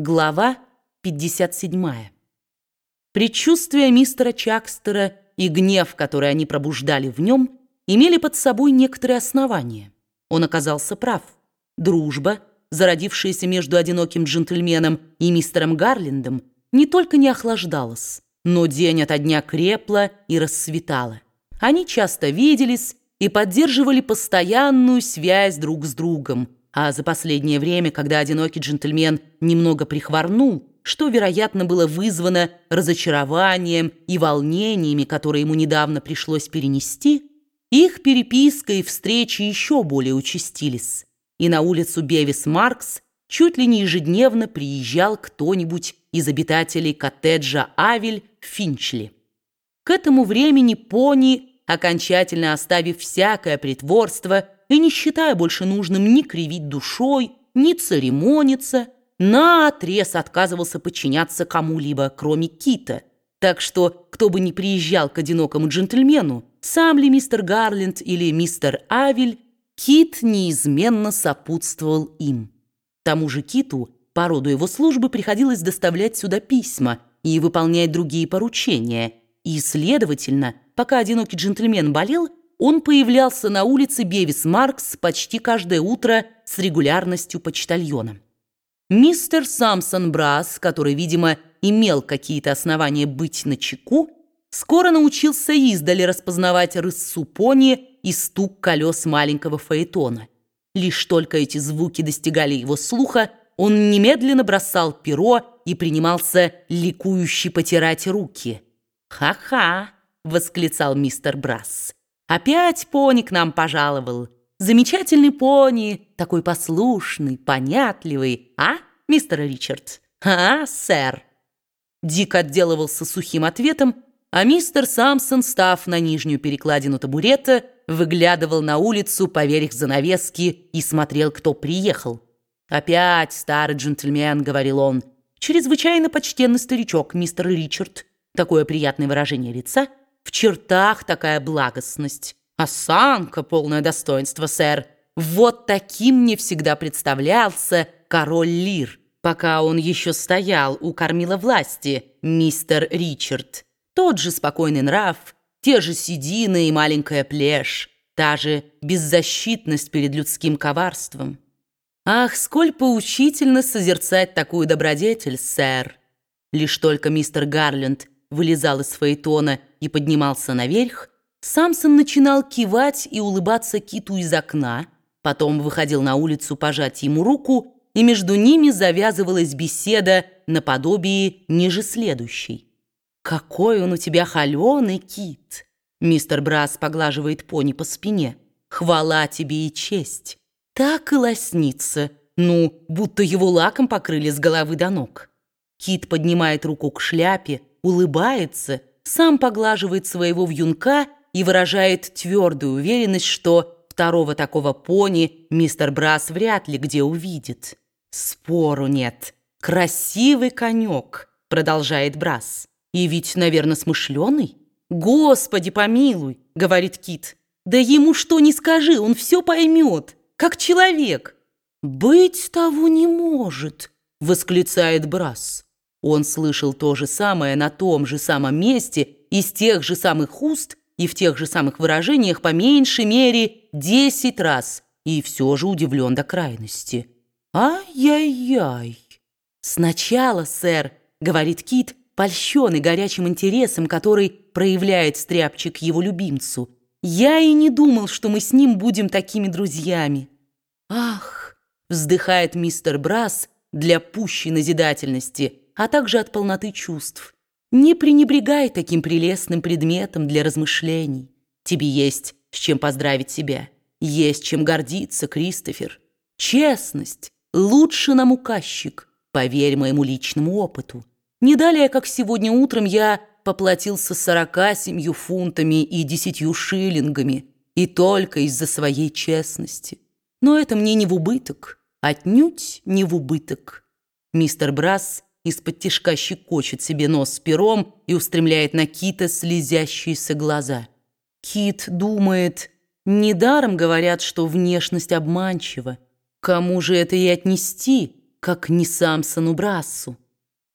Глава 57. Предчувствия мистера Чакстера и гнев, который они пробуждали в нем, имели под собой некоторые основания. Он оказался прав. Дружба, зародившаяся между одиноким джентльменом и мистером Гарлендом, не только не охлаждалась, но день ото дня крепла и расцветала. Они часто виделись и поддерживали постоянную связь друг с другом – а за последнее время, когда одинокий джентльмен немного прихворнул, что, вероятно, было вызвано разочарованием и волнениями, которые ему недавно пришлось перенести, их переписка и встречи еще более участились. И на улицу Бевис-Маркс чуть ли не ежедневно приезжал кто-нибудь из обитателей коттеджа Авель Финчли. К этому времени пони, окончательно оставив всякое притворство, и не считая больше нужным ни кривить душой, ни церемониться, наотрез отказывался подчиняться кому-либо, кроме Кита. Так что, кто бы ни приезжал к одинокому джентльмену, сам ли мистер Гарленд или мистер Авель, Кит неизменно сопутствовал им. Тому же Киту по роду его службы приходилось доставлять сюда письма и выполнять другие поручения, и, следовательно, пока одинокий джентльмен болел, он появлялся на улице Бевис-Маркс почти каждое утро с регулярностью почтальона. Мистер Самсон Брас, который, видимо, имел какие-то основания быть на чеку, скоро научился издали распознавать рысу пони и стук колес маленького фаэтона. Лишь только эти звуки достигали его слуха, он немедленно бросал перо и принимался ликующе потирать руки. «Ха-ха!» — восклицал мистер Брас. Опять пони к нам пожаловал. Замечательный пони, такой послушный, понятливый. А, мистер Ричард? А, сэр?» Дик отделывался сухим ответом, а мистер Самсон, став на нижнюю перекладину табурета, выглядывал на улицу поверх занавески и смотрел, кто приехал. «Опять старый джентльмен», — говорил он, — «чрезвычайно почтенный старичок, мистер Ричард». Такое приятное выражение лица — в чертах такая благостность. Осанка, полное достоинство, сэр. Вот таким мне всегда представлялся король Лир, пока он еще стоял у кормила власти, мистер Ричард. Тот же спокойный нрав, те же седины и маленькая плешь, та же беззащитность перед людским коварством. Ах, сколь поучительно созерцать такую добродетель, сэр! Лишь только мистер Гарленд вылезал из фаэтона и поднимался наверх, Самсон начинал кивать и улыбаться киту из окна, потом выходил на улицу пожать ему руку, и между ними завязывалась беседа наподобие ниже следующей. «Какой он у тебя холеный, кит!» Мистер Брас поглаживает пони по спине. «Хвала тебе и честь!» Так и лоснится, ну, будто его лаком покрыли с головы до ног. Кит поднимает руку к шляпе, улыбается, сам поглаживает своего вьюнка и выражает твердую уверенность, что второго такого пони мистер Брас вряд ли где увидит. «Спору нет. Красивый конек», — продолжает Брас. «И ведь, наверное, смышленый?» «Господи, помилуй», — говорит Кит. «Да ему что не скажи, он все поймет, как человек». «Быть того не может», — восклицает Брас. Он слышал то же самое на том же самом месте, из тех же самых уст и в тех же самых выражениях по меньшей мере десять раз, и все же удивлен до крайности. «Ай-яй-яй!» «Сначала, сэр», — говорит Кит, польщенный горячим интересом, который проявляет стряпчик его любимцу, «я и не думал, что мы с ним будем такими друзьями». «Ах!» — вздыхает мистер Брас для пущей назидательности — а также от полноты чувств. Не пренебрегай таким прелестным предметом для размышлений. Тебе есть с чем поздравить себя. Есть чем гордиться, Кристофер. Честность лучше нам указчик, поверь моему личному опыту. Не далее, как сегодня утром я поплатился сорока семью фунтами и десятью шиллингами, и только из-за своей честности. Но это мне не в убыток, отнюдь не в убыток. Мистер Брас из-под тишка щекочет себе нос пером и устремляет на Кита слезящиеся глаза. Кит думает, недаром говорят, что внешность обманчива. Кому же это и отнести? как не Самсону Брассу.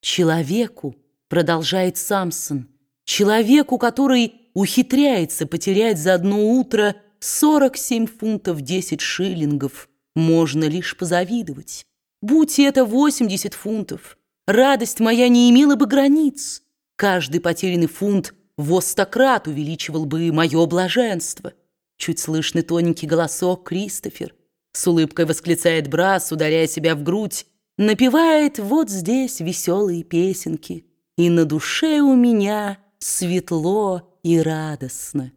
Человеку, продолжает Самсон, человеку, который ухитряется потерять за одно утро 47 фунтов 10 шиллингов, можно лишь позавидовать. Будь это 80 фунтов, радость моя не имела бы границ. Каждый потерянный фунт во стократ увеличивал бы мое блаженство. Чуть слышный тоненький голосок Кристофер. С улыбкой восклицает Брас, ударяя себя в грудь, напевает вот здесь веселые песенки, и на душе у меня светло и радостно.